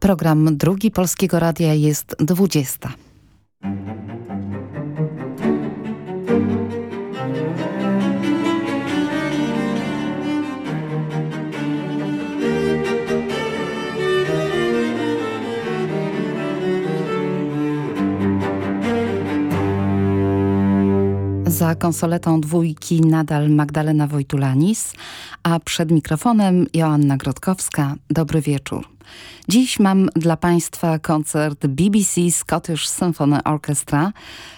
Program drugi Polskiego Radia jest 20. Za konsoletą dwójki nadal Magdalena Wojtulanis, a przed mikrofonem Joanna Grodkowska. Dobry wieczór. Dziś mam dla Państwa koncert BBC Scottish Symphony Orchestra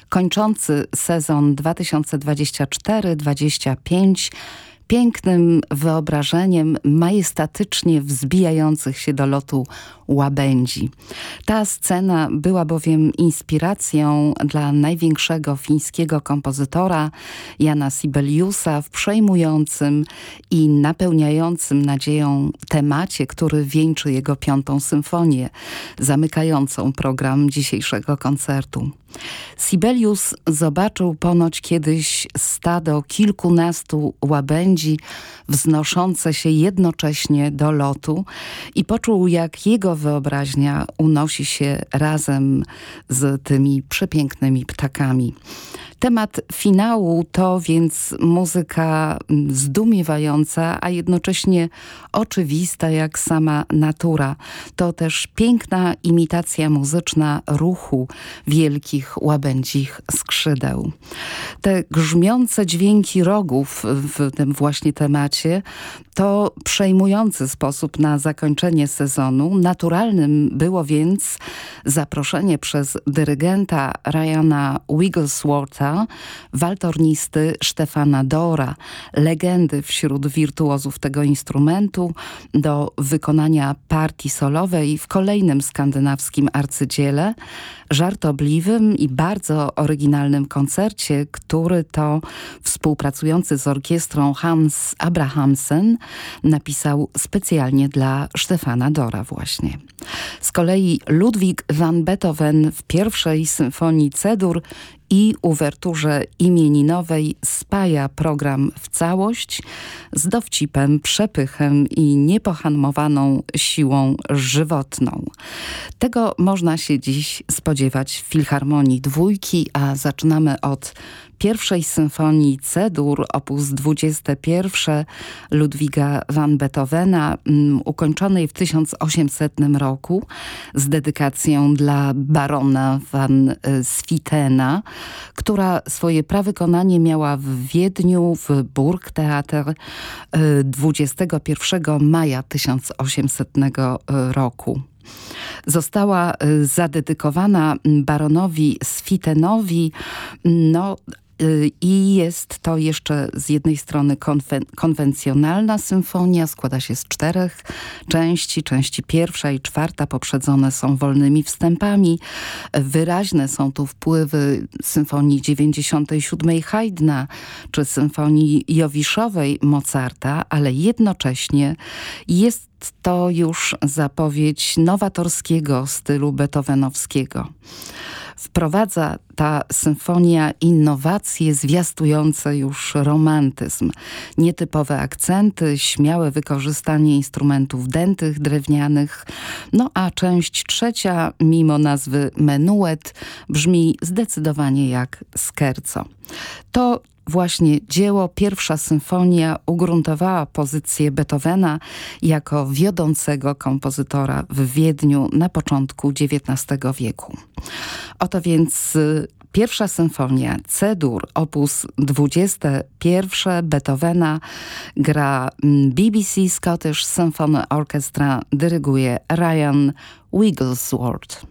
kończący sezon 2024-25 pięknym wyobrażeniem majestatycznie wzbijających się do lotu łabędzi. Ta scena była bowiem inspiracją dla największego fińskiego kompozytora Jana Sibeliusa w przejmującym i napełniającym nadzieją temacie, który wieńczy jego piątą symfonię, zamykającą program dzisiejszego koncertu. Sibelius zobaczył ponoć kiedyś stado kilkunastu łabędzi wznoszące się jednocześnie do lotu i poczuł jak jego wyobraźnia unosi się razem z tymi przepięknymi ptakami. Temat finału to więc muzyka zdumiewająca, a jednocześnie oczywista jak sama natura. To też piękna imitacja muzyczna ruchu wielkich łabędzich skrzydeł. Te grzmiące dźwięki rogów w tym właśnie temacie to przejmujący sposób na zakończenie sezonu. Naturalnym było więc zaproszenie przez dyrygenta Ryana Wiggleswortha, waltornisty Stefana Dora, legendy wśród wirtuozów tego instrumentu, do wykonania partii solowej w kolejnym skandynawskim arcydziele, żartobliwym i bardzo oryginalnym koncercie, który to współpracujący z orkiestrą Hans Abrahamsen napisał specjalnie dla Stefana Dora właśnie. Z kolei Ludwig van Beethoven w pierwszej symfonii Cedur i uwerturze imieninowej spaja program w całość z dowcipem, przepychem i niepohamowaną siłą żywotną. Tego można się dziś spodziewać w Filharmonii Dwójki, a zaczynamy od pierwszej symfonii C-dur op. 21 Ludwiga van Beethovena, um, ukończonej w 1800 roku z dedykacją dla barona van Svitena, która swoje prawykonanie miała w Wiedniu w Burgtheater 21 maja 1800 roku została zadedykowana baronowi Svitenowi, no Y, I jest to jeszcze z jednej strony konwen konwencjonalna symfonia, składa się z czterech części. Części pierwsza i czwarta poprzedzone są wolnymi wstępami. Wyraźne są tu wpływy symfonii 97 Haydna czy symfonii Jowiszowej Mozarta, ale jednocześnie jest to już zapowiedź nowatorskiego stylu beethovenowskiego wprowadza ta symfonia innowacje zwiastujące już romantyzm. Nietypowe akcenty, śmiałe wykorzystanie instrumentów dętych, drewnianych. No a część trzecia, mimo nazwy menuet, brzmi zdecydowanie jak skerco. To właśnie dzieło Pierwsza Symfonia ugruntowała pozycję Beethovena jako wiodącego kompozytora w Wiedniu na początku XIX wieku. Oto więc y, Pierwsza symfonia C-dur op. 21 Beethovena gra mm, BBC Scottish Symphony Orchestra, dyryguje Ryan Wigglesworth.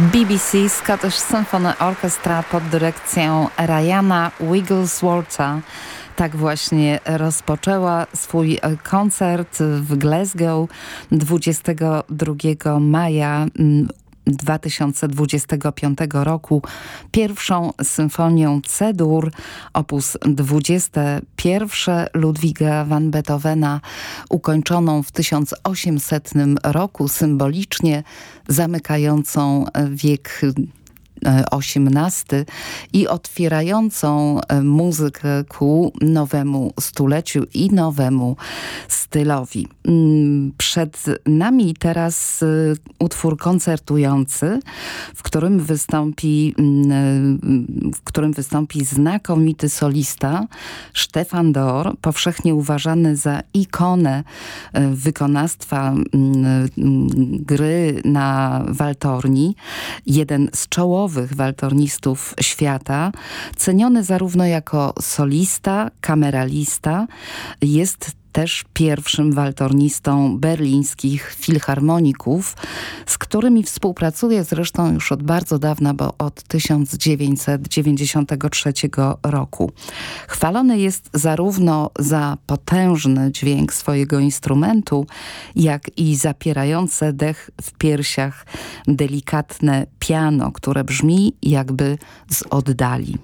BBC Scottish Symphony Orchestra pod dyrekcją Ryana Wiggleswortha. Tak właśnie rozpoczęła swój koncert w Glasgow 22 maja 2025 roku pierwszą symfonią C-dur op. 21 Ludwiga van Beethovena ukończoną w 1800 roku symbolicznie zamykającą wiek XVIII i otwierającą e, muzykę ku nowemu stuleciu i nowemu stylowi. Mm, przed nami teraz e, utwór koncertujący, w którym wystąpi, mm, e, w którym wystąpi znakomity solista Stefan Dor, powszechnie uważany za ikonę wykonawstwa mm, gry na waltorni, jeden z czołowych czołowych waltornistów świata, ceniony zarówno jako solista, kameralista, jest też pierwszym waltornistą berlińskich filharmoników, z którymi współpracuje zresztą już od bardzo dawna, bo od 1993 roku. Chwalony jest zarówno za potężny dźwięk swojego instrumentu, jak i zapierające dech w piersiach delikatne piano, które brzmi jakby z oddali.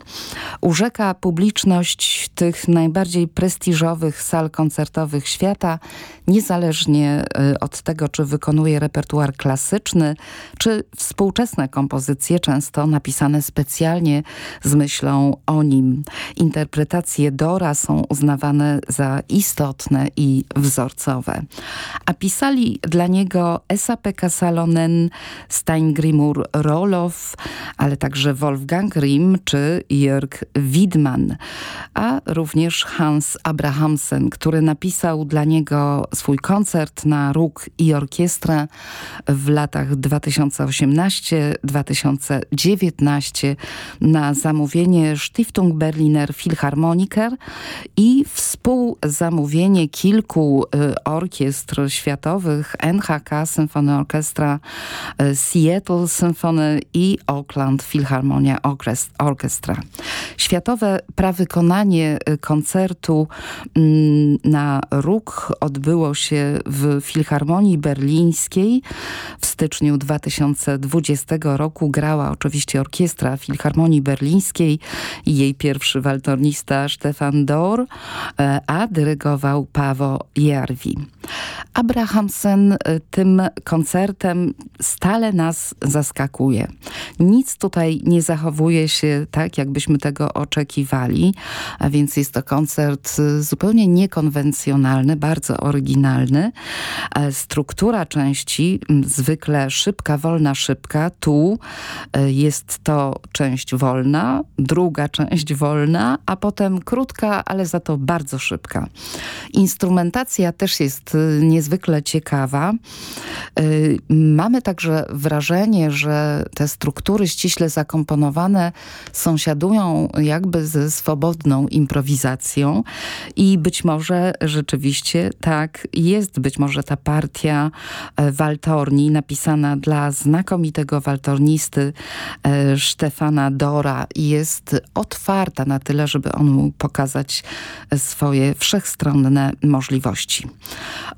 Urzeka publiczność tych najbardziej prestiżowych sal koncertowych świata, niezależnie y, od tego, czy wykonuje repertuar klasyczny, czy współczesne kompozycje, często napisane specjalnie z myślą o nim. Interpretacje Dora są uznawane za istotne i wzorcowe. A pisali dla niego Esa-Pekka Salonen, Steingrimur Roloff, ale także Wolfgang Grimm czy Jörg Widman, a również Hans Abrahamsen, który napisał napisał dla niego swój koncert na róg i orkiestrę w latach 2018-2019 na zamówienie Stiftung Berliner Philharmoniker i współzamówienie kilku y, orkiestr światowych NHK Symphony Orchestra, y, Seattle Symphony i Oakland Philharmonia Orchestra. Światowe prawykonanie y, koncertu mm, na róg odbyło się w Filharmonii Berlińskiej. W styczniu 2020 roku grała oczywiście orkiestra Filharmonii Berlińskiej i jej pierwszy waltornista Stefan Dor, e, a dyrygował Paweł Jarwi. Abrahamsen e, tym koncertem stale nas zaskakuje. Nic tutaj nie zachowuje się tak, jakbyśmy tego oczekiwali, a więc jest to koncert e, zupełnie niekonwencjonalny emocjonalny, bardzo oryginalny. E, struktura części, zwykle szybka, wolna, szybka. Tu e, jest to część wolna, druga część wolna, a potem krótka, ale za to bardzo szybka. Instrumentacja też jest e, niezwykle ciekawa. Mamy także wrażenie, że te struktury ściśle zakomponowane sąsiadują jakby ze swobodną improwizacją i być może, rzeczywiście tak, jest być może ta partia e, waltorni napisana dla znakomitego waltornisty e, Stefana Dora jest otwarta na tyle, żeby on mógł pokazać swoje wszechstronne możliwości.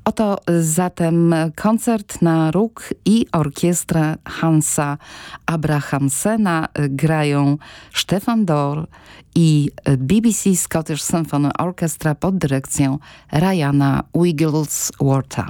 Oto zatem koncert na róg i orkiestra Hansa Abrahamsena grają Stefan Dor i BBC Scottish Symphony Orchestra pod dyrekcją Ryana Wiggleswortha.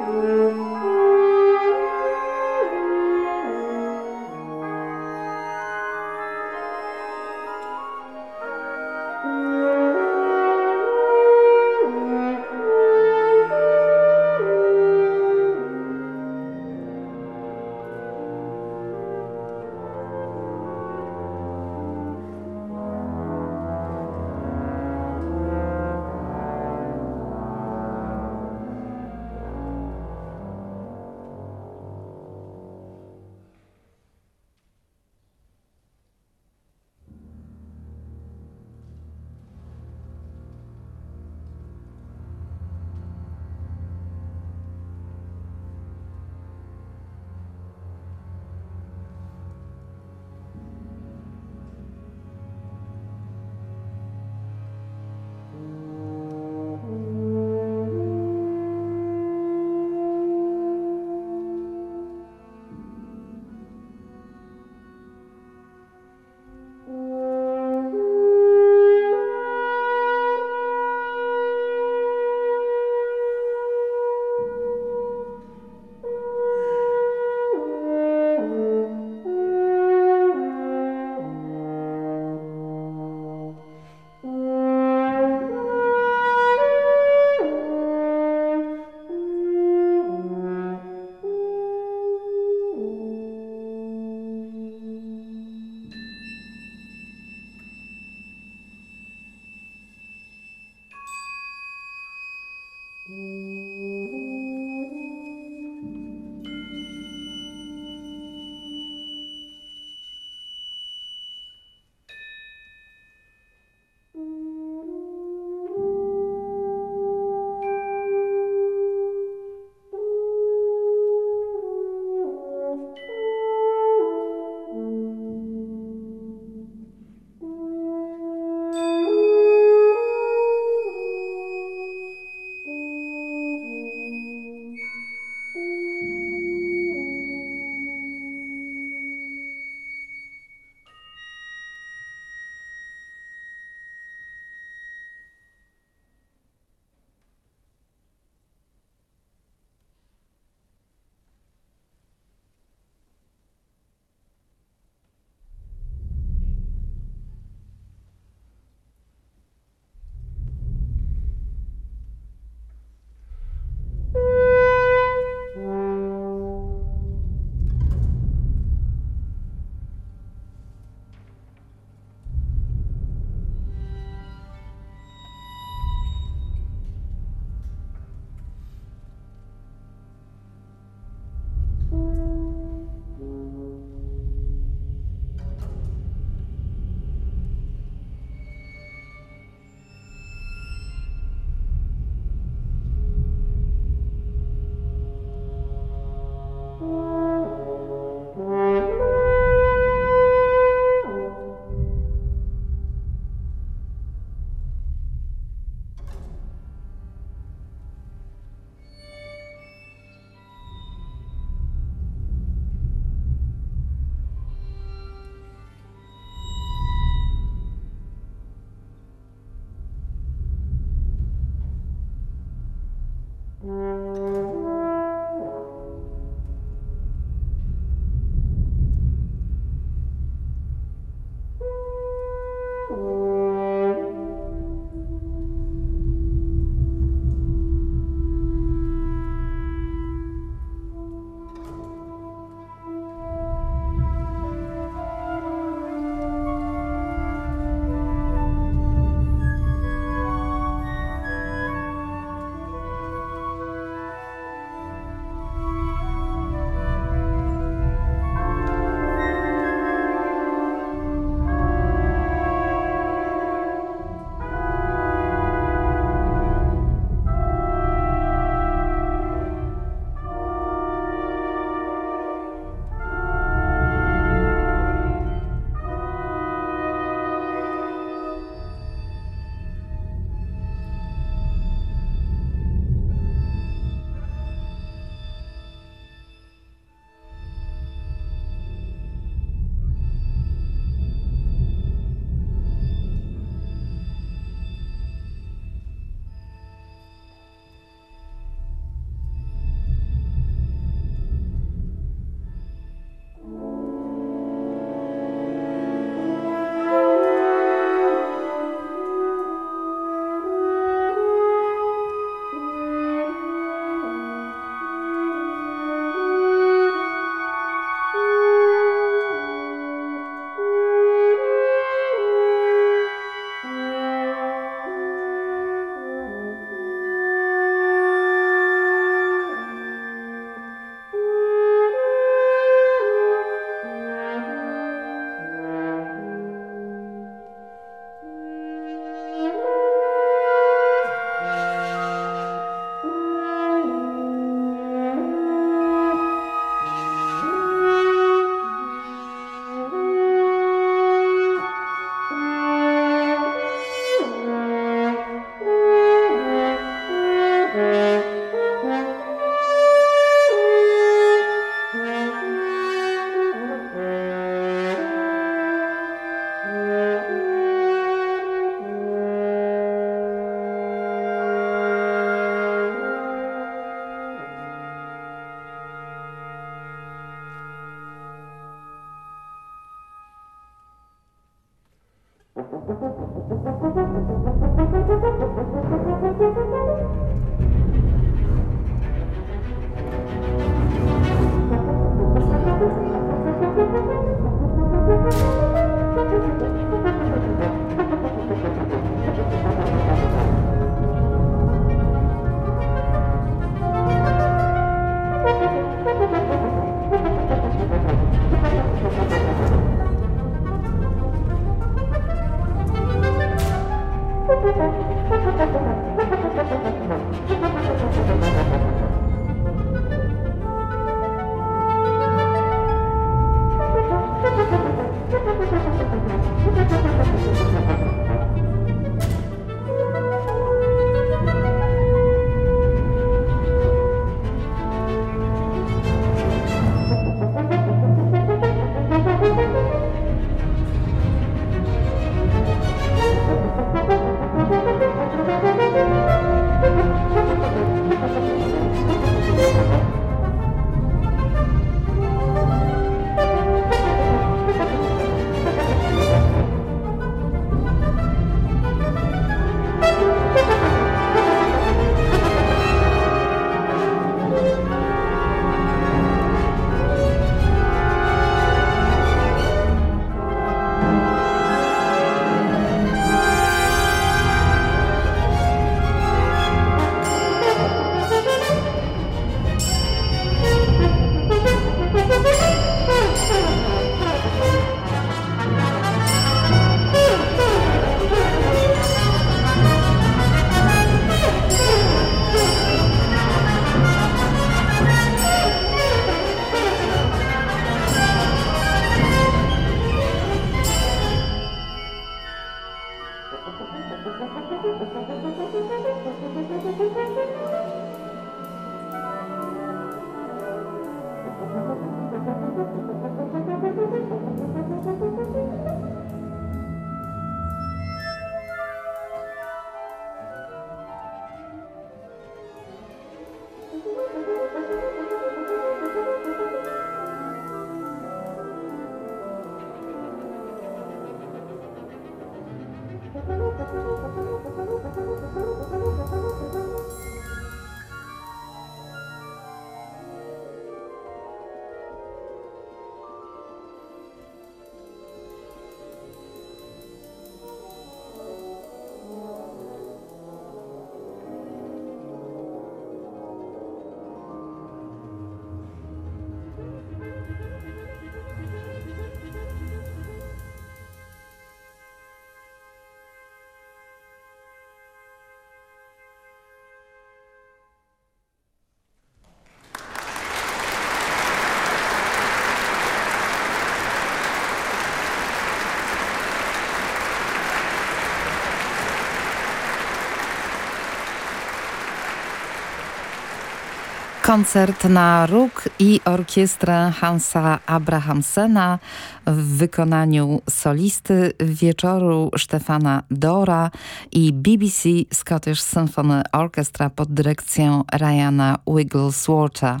Koncert na róg i orkiestrę Hansa Abrahamsena w wykonaniu solisty wieczoru Stefana Dora i BBC Scottish Symphony Orchestra pod dyrekcją Ryana Wiggleswortha.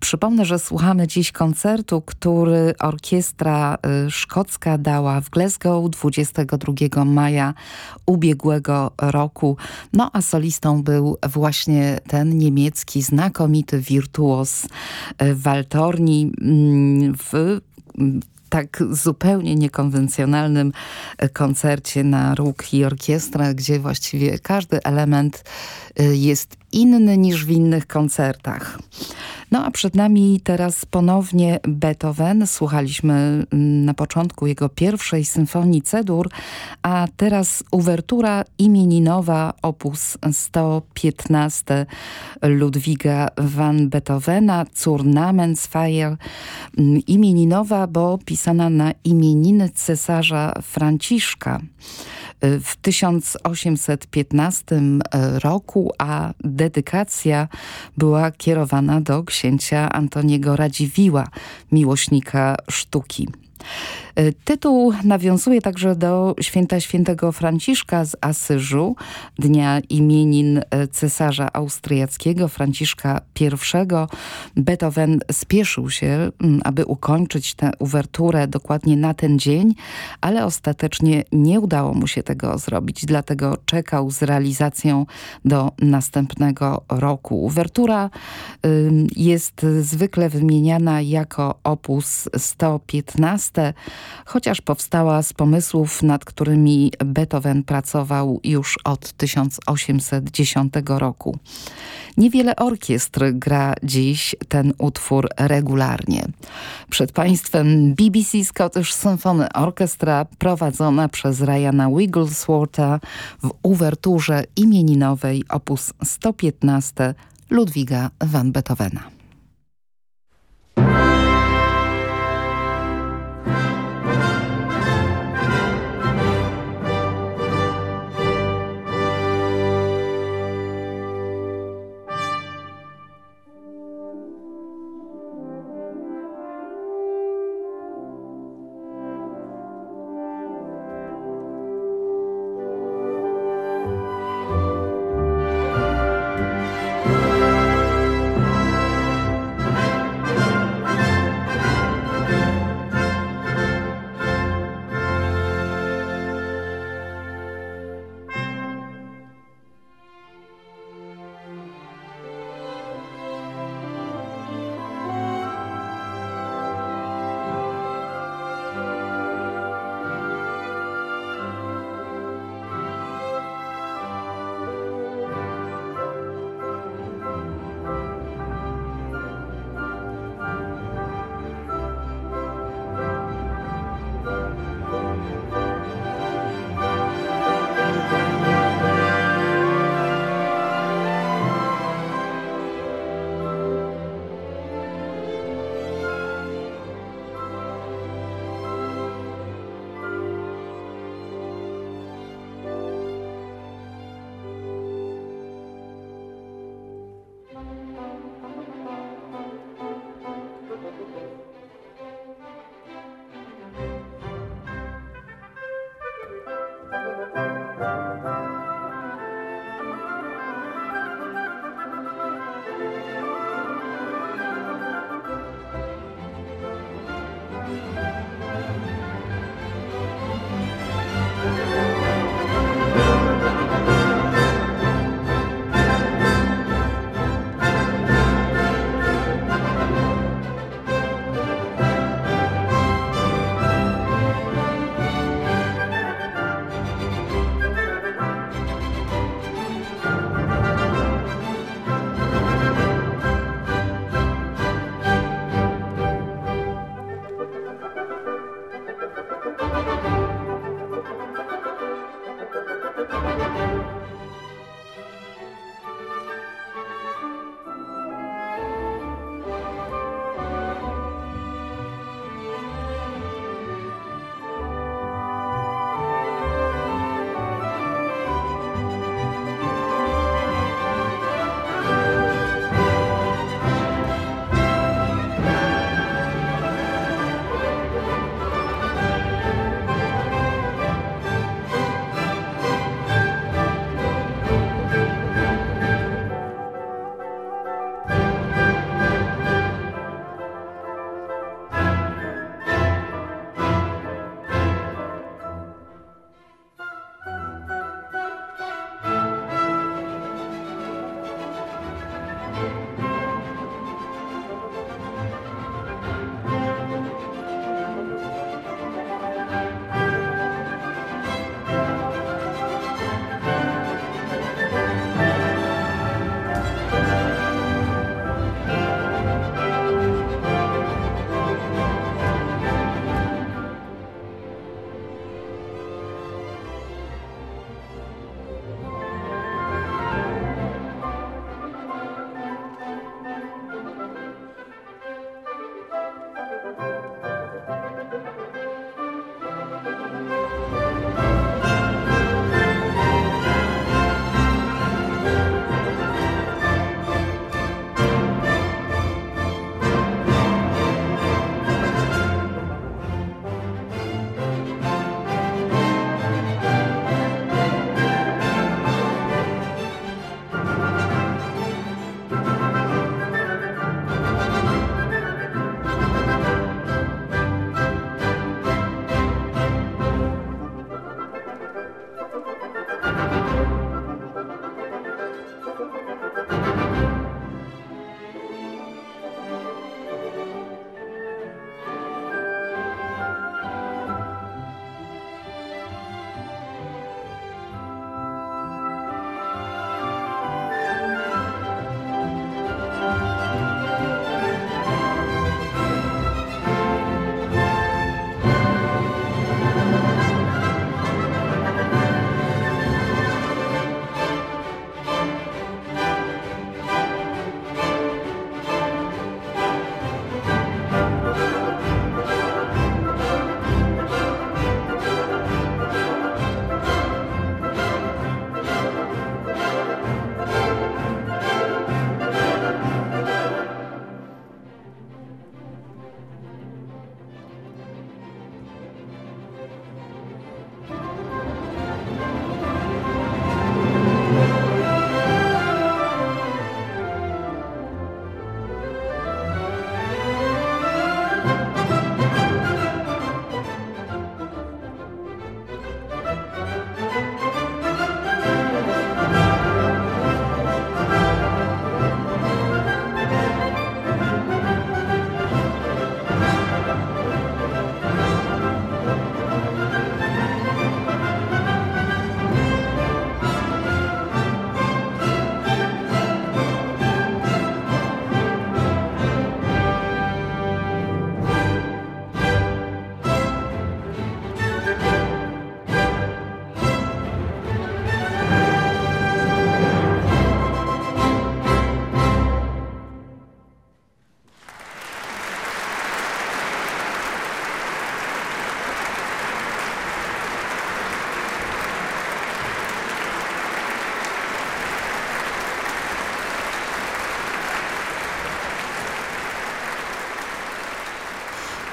Przypomnę, że słuchamy dziś koncertu, który orkiestra y, szkocka dała w Glasgow 22 maja ubiegłego roku. No a solistą był właśnie ten niemiecki znakomity wirtuos y, Waltorni mm, w tak zupełnie niekonwencjonalnym koncercie na róg i orkiestrę, gdzie właściwie każdy element y, jest inny niż w innych koncertach. No a przed nami teraz ponownie Beethoven. Słuchaliśmy mm, na początku jego pierwszej symfonii Cedur, a teraz uwertura imieninowa opus 115 Ludwiga van Beethovena, Zur Namensfeier. Mm, imieninowa, bo pisana na imieniny cesarza Franciszka w 1815 roku, a dedykacja była kierowana do księcia Antoniego Radziwiła, miłośnika sztuki. Tytuł nawiązuje także do święta świętego Franciszka z Asyżu, dnia imienin cesarza austriackiego Franciszka I. Beethoven spieszył się, mm, aby ukończyć tę uwerturę dokładnie na ten dzień, ale ostatecznie nie udało mu się tego zrobić, dlatego czekał z realizacją do następnego roku. Uwertura jest zwykle wymieniana jako opus 115, chociaż powstała z pomysłów, nad którymi Beethoven pracował już od 1810 roku. Niewiele orkiestr gra dziś ten utwór regularnie. Przed Państwem BBC Scottish Symphony Orchestra prowadzona przez Ryana Wiggleswortha w uwerturze imieninowej op. 115 Ludwiga van Beethovena.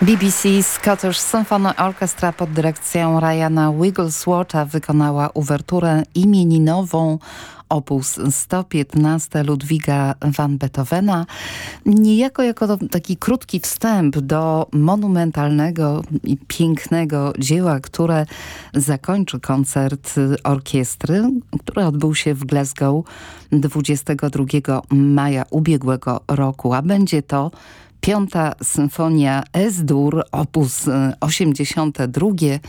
BBC Scottish Symphony Orchestra pod dyrekcją Ryana Wiggleswortha wykonała uwerturę imieninową opus 115 Ludwiga van Beethovena, niejako jako taki krótki wstęp do monumentalnego i pięknego dzieła, które zakończy koncert orkiestry, który odbył się w Glasgow 22 maja ubiegłego roku, a będzie to Piąta Symfonia S-dur, op. 82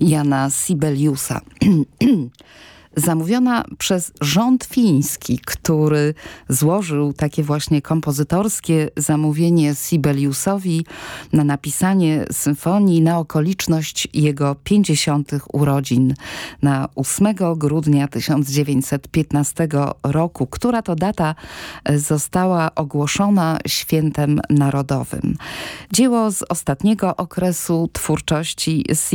Jana Sibeliusa. zamówiona przez rząd fiński, który złożył takie właśnie kompozytorskie zamówienie Sibeliusowi na napisanie symfonii na okoliczność jego 50. urodzin na 8 grudnia 1915 roku, która to data została ogłoszona świętem narodowym. Dzieło z ostatniego okresu twórczości Sibeliusa